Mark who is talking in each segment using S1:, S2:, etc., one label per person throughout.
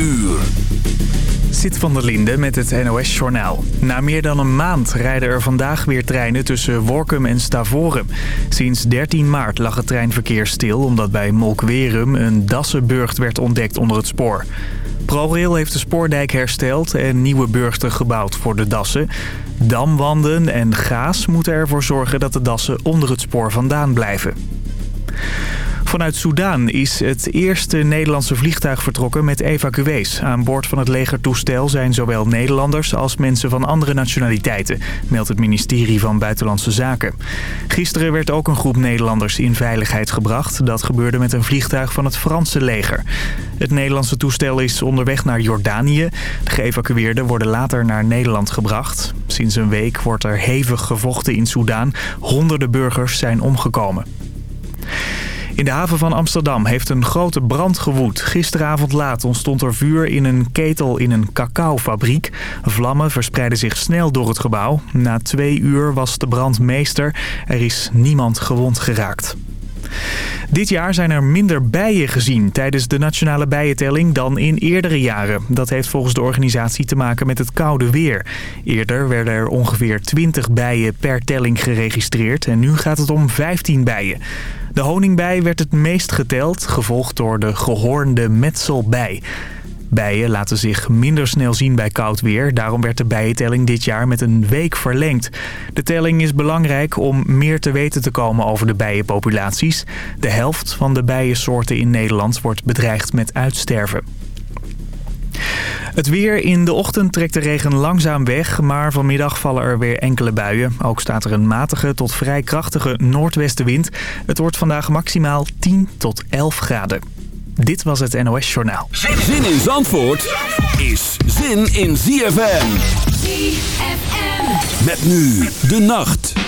S1: uur.
S2: Zit van der Linde met het NOS-journaal. Na meer dan een maand rijden er vandaag weer treinen tussen Workum en Stavoren. Sinds 13 maart lag het treinverkeer stil... omdat bij Molkwerum een dassenburgt werd ontdekt onder het spoor. ProRail heeft de spoordijk hersteld en nieuwe burchten gebouwd voor de dassen. Damwanden en gaas moeten ervoor zorgen dat de dassen onder het spoor vandaan blijven. Vanuit Soudaan is het eerste Nederlandse vliegtuig vertrokken met evacuees. Aan boord van het legertoestel zijn zowel Nederlanders als mensen van andere nationaliteiten, meldt het ministerie van Buitenlandse Zaken. Gisteren werd ook een groep Nederlanders in veiligheid gebracht. Dat gebeurde met een vliegtuig van het Franse leger. Het Nederlandse toestel is onderweg naar Jordanië. De geëvacueerden worden later naar Nederland gebracht. Sinds een week wordt er hevig gevochten in Soudaan. Honderden burgers zijn omgekomen. In de haven van Amsterdam heeft een grote brand gewoed. Gisteravond laat ontstond er vuur in een ketel in een cacaofabriek. Vlammen verspreidden zich snel door het gebouw. Na twee uur was de brand meester. Er is niemand gewond geraakt. Dit jaar zijn er minder bijen gezien tijdens de nationale bijentelling dan in eerdere jaren. Dat heeft volgens de organisatie te maken met het koude weer. Eerder werden er ongeveer 20 bijen per telling geregistreerd en nu gaat het om 15 bijen. De honingbij werd het meest geteld, gevolgd door de gehoornde metselbij. Bijen laten zich minder snel zien bij koud weer. Daarom werd de bijentelling dit jaar met een week verlengd. De telling is belangrijk om meer te weten te komen over de bijenpopulaties. De helft van de bijensoorten in Nederland wordt bedreigd met uitsterven. Het weer in de ochtend trekt de regen langzaam weg, maar vanmiddag vallen er weer enkele buien. Ook staat er een matige tot vrij krachtige noordwestenwind. Het wordt vandaag maximaal 10 tot 11 graden. Dit was het NOS Journaal.
S1: Zin in Zandvoort is zin in ZFM.
S3: ZFM.
S1: Met nu de nacht.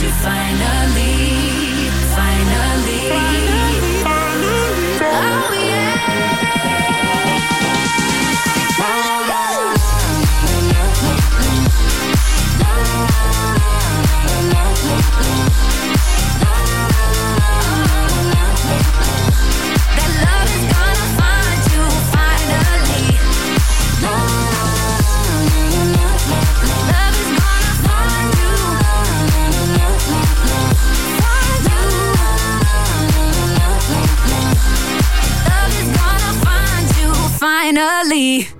S3: to finally Bye.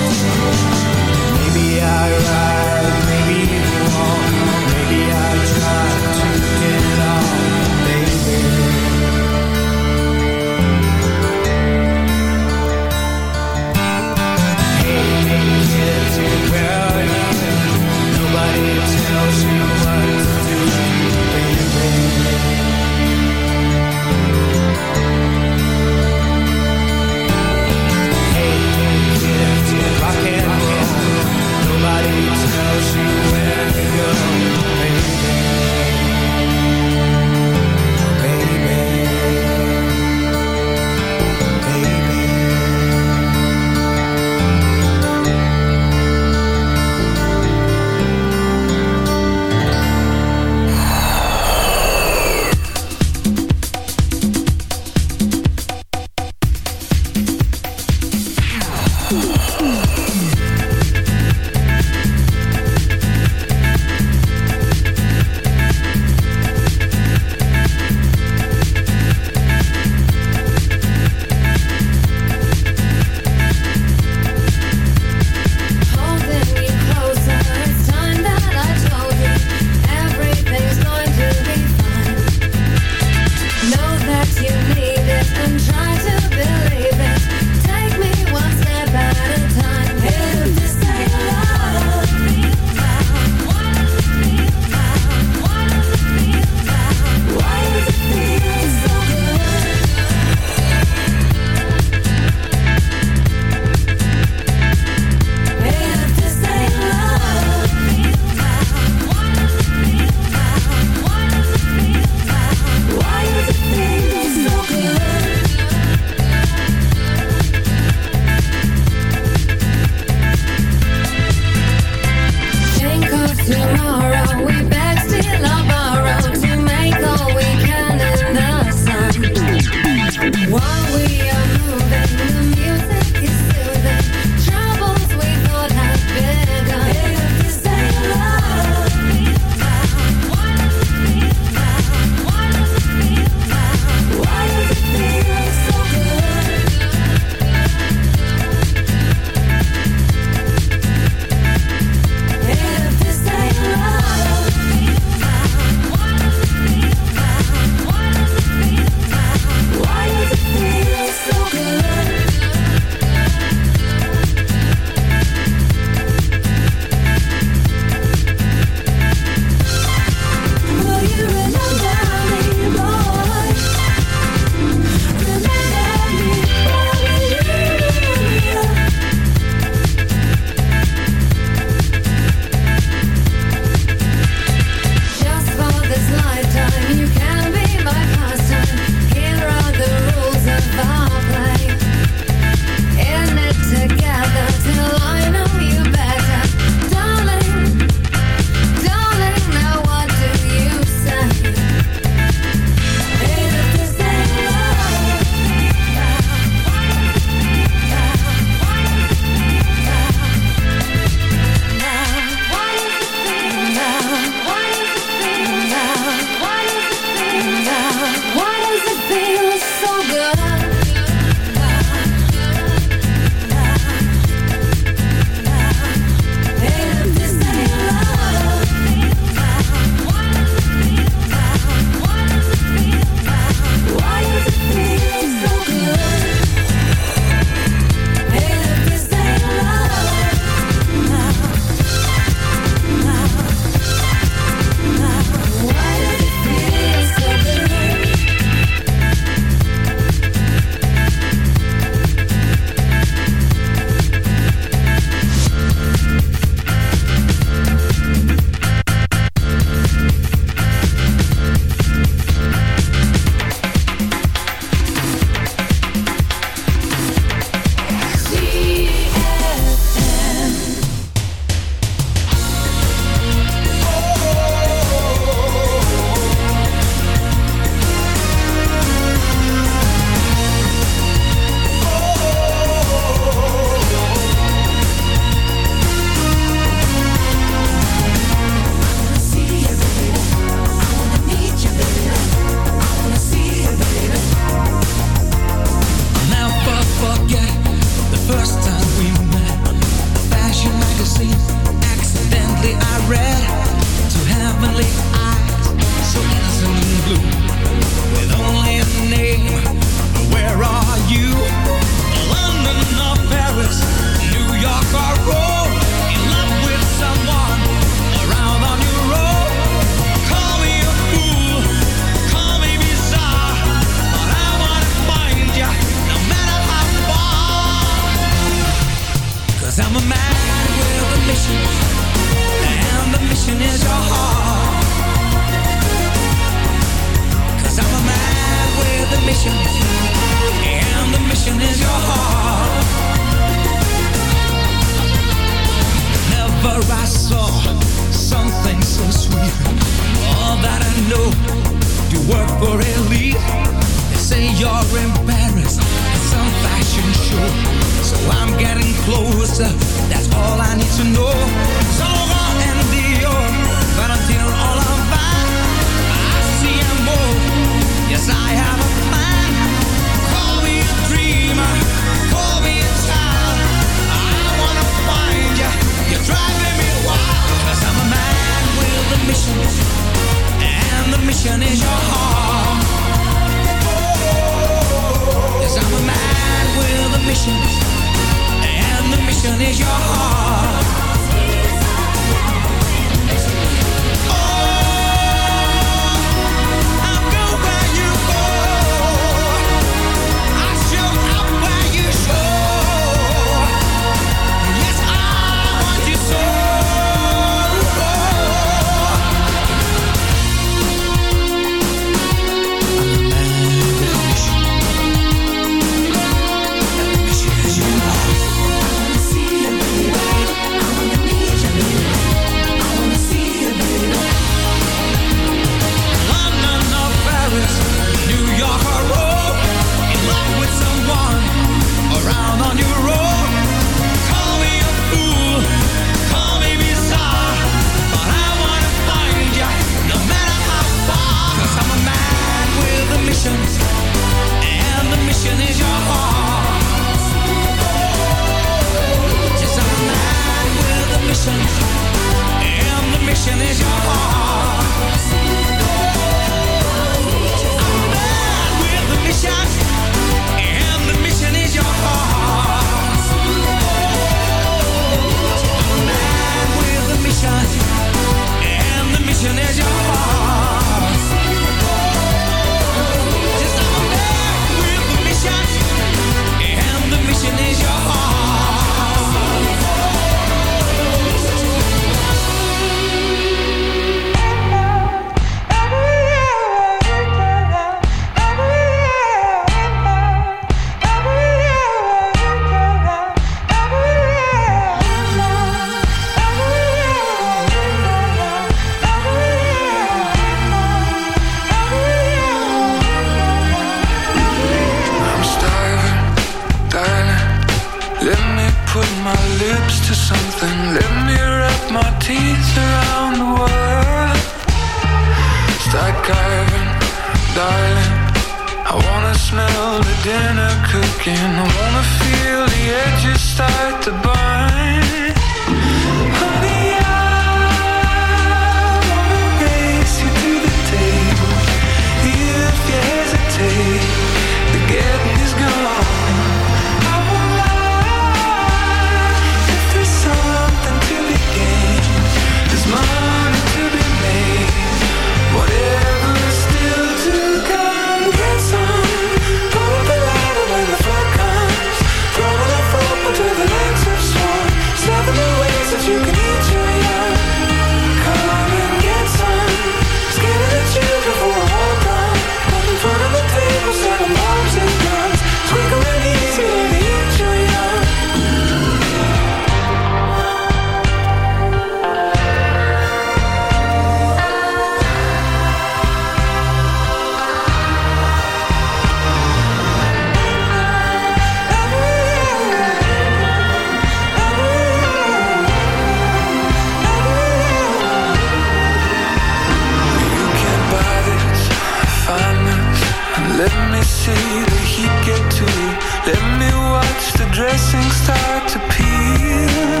S4: Watch the dressing start to peel.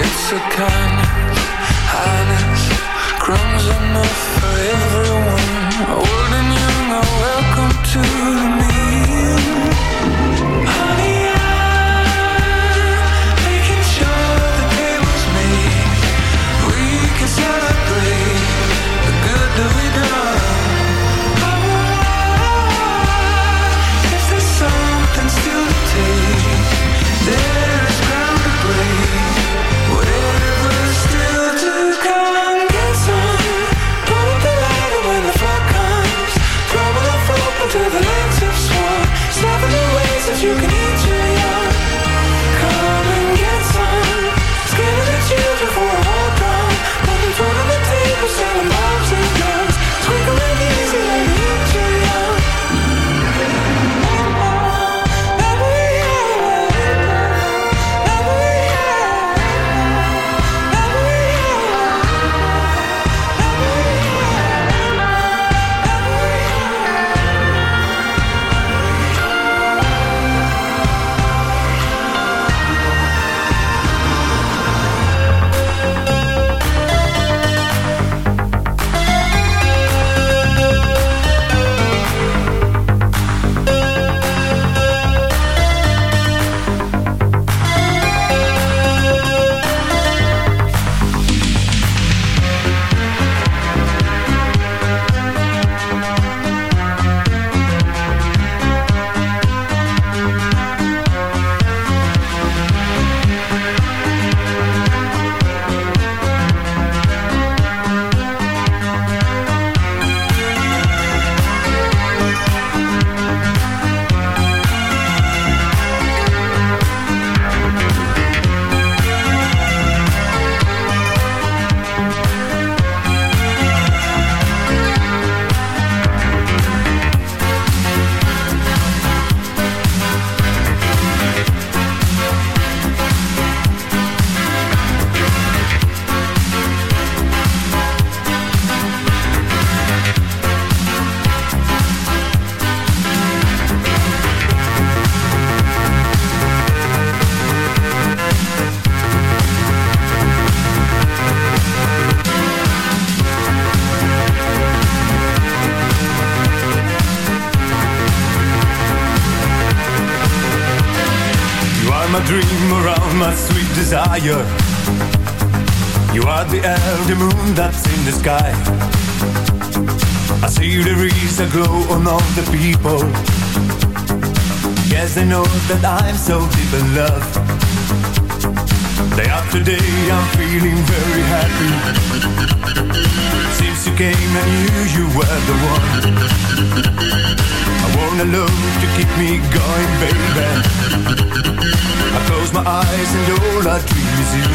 S4: It's a kindness, highness, crumbs enough for everyone. Old
S5: desire. You are the elder moon that's in the sky. I see there is a glow on all the people. Yes, they know that I'm so deep in love. Day after day, I'm feeling very happy. Since you came, I knew you were the one. I want a love to keep me going, baby eyes and all I dream is you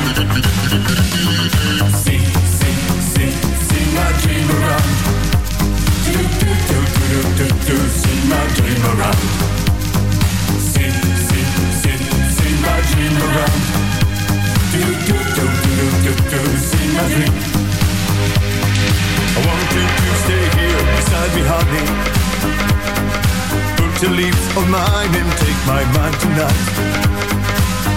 S5: Sing, sing, sing, sing my dream around Do, do, do, do, do, do, sing my dream around Sing, sing, sing, sing my dream around Do, do, do, do, do, do, sing my dream I want you to stay here beside me, honey Put your lips on mine and take my mind tonight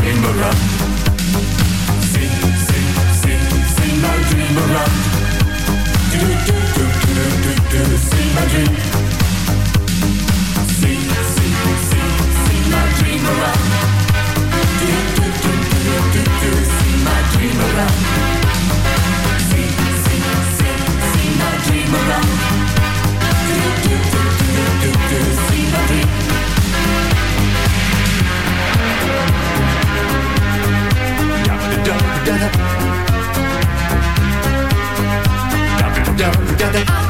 S5: Dream around. Sing, my dream around. Do, do, do, do, do, do, my dream. My dream around. Do, do, do, do, do, do, my dream around. My dream around. Do, do, do, do, do, do, my dream.
S6: da da da da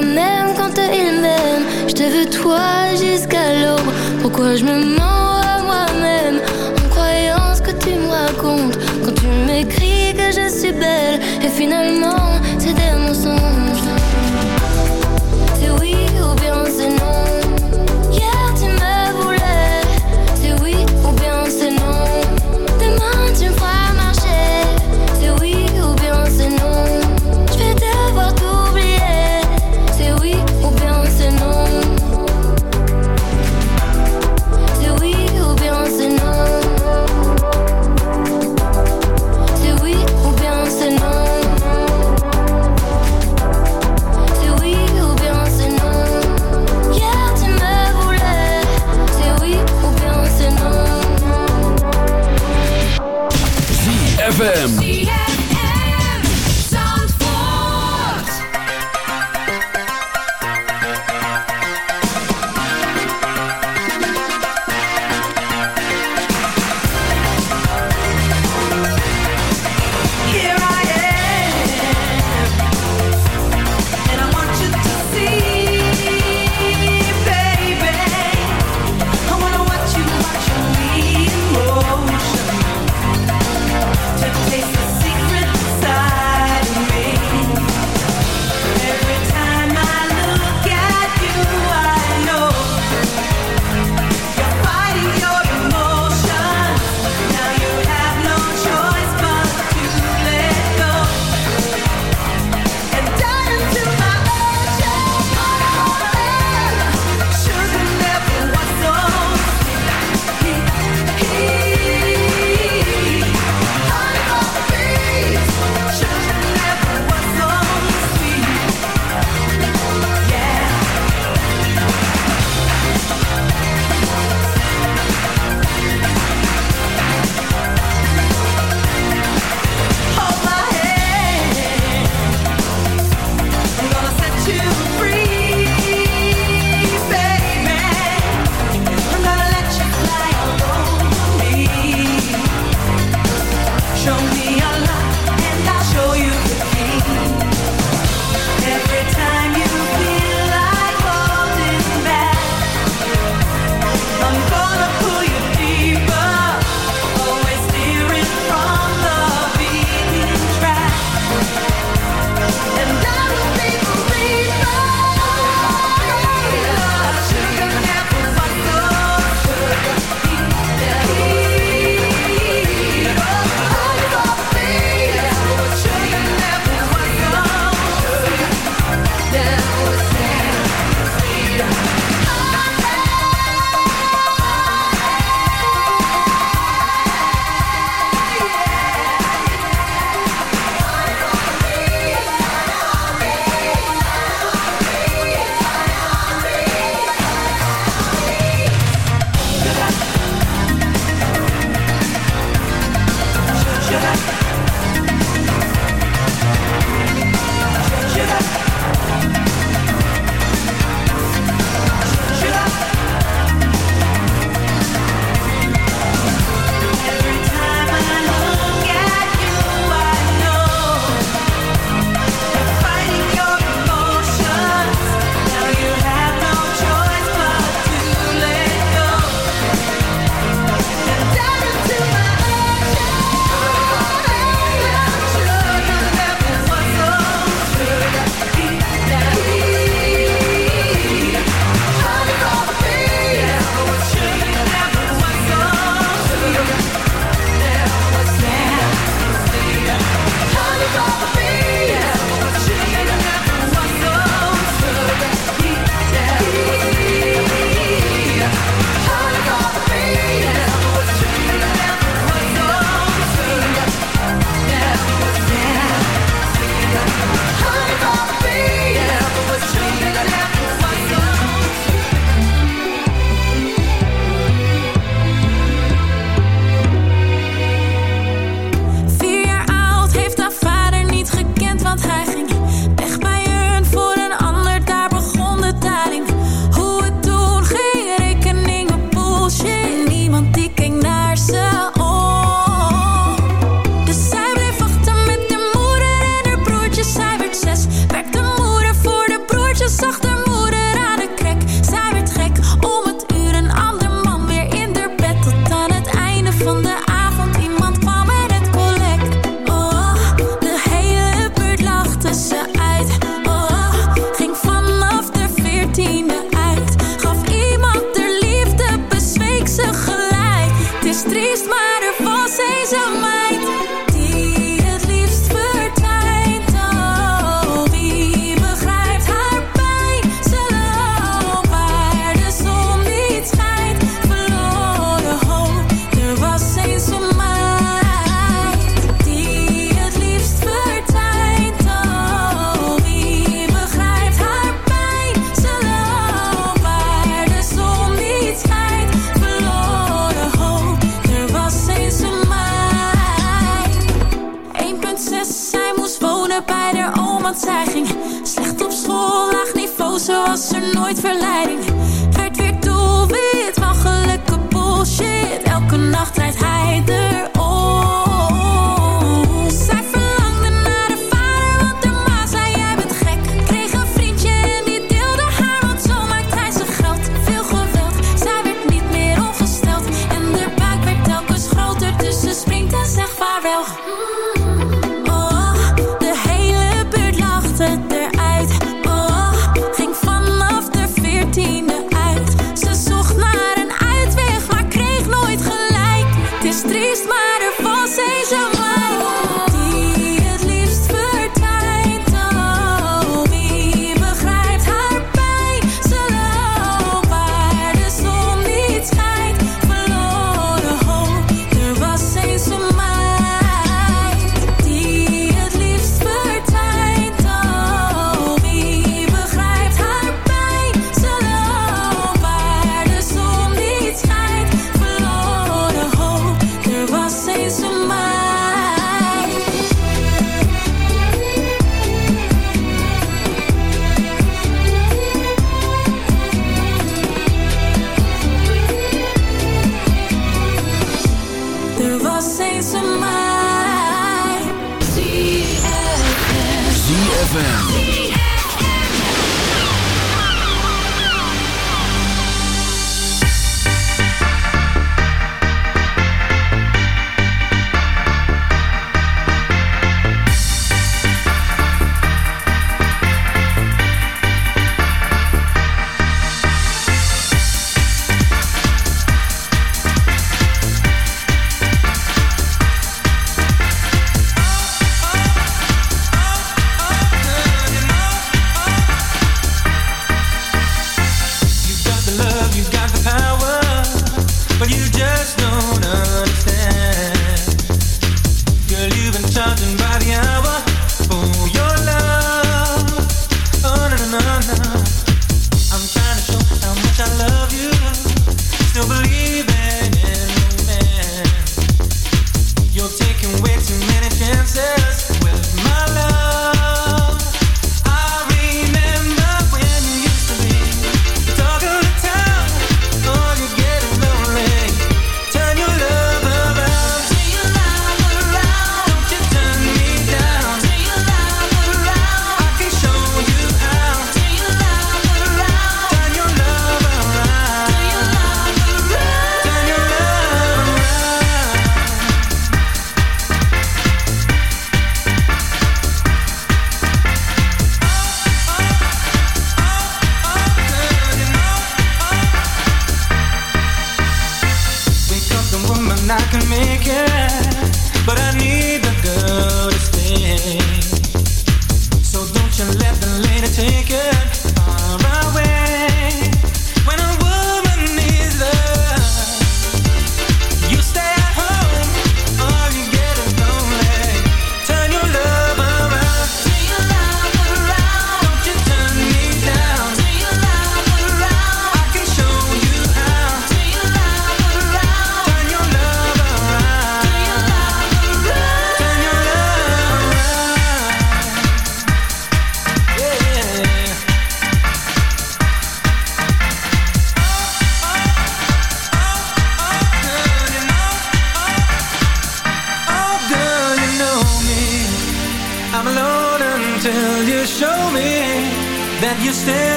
S7: Même quand ils m'aiment, je te veux toi jusqu'à l'aube. Pourquoi je me